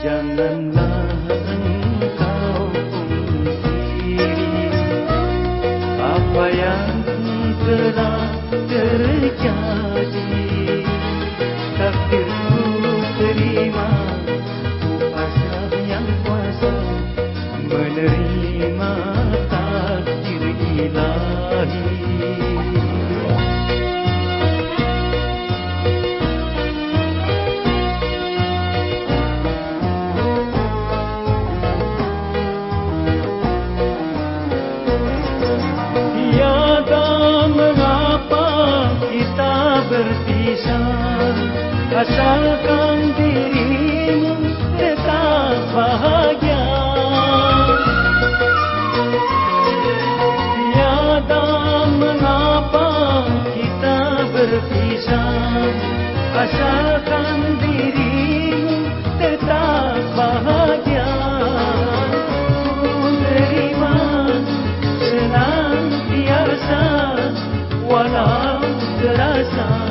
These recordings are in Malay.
Janganlah engkau pungkiri Apa yang telah terjadi Takdirku terima. Ku pasrah yang kuasa Menerima takdir ilahi asalkan dirimu tetap bahagia. Tiada mengapa kita berpisah. Asalkan dirimu tetap bahagia. Terima walau terasa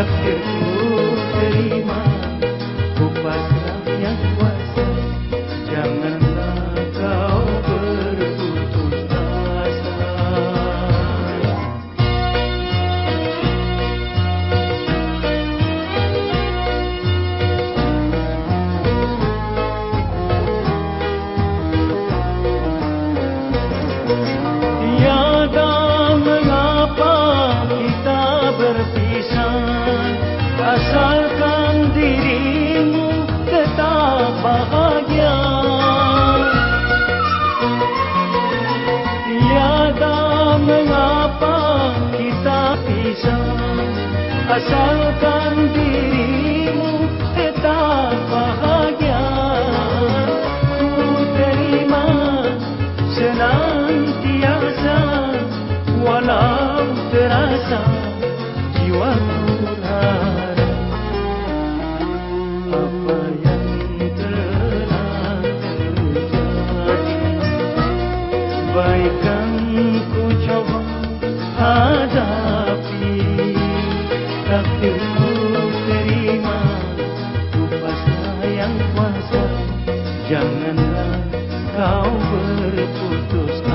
asalkan pisah asalkan dirimu tetap bahagia. Ku terima senantiasa walau terasa jiwaku terima Ku yang Janganlah kau berputus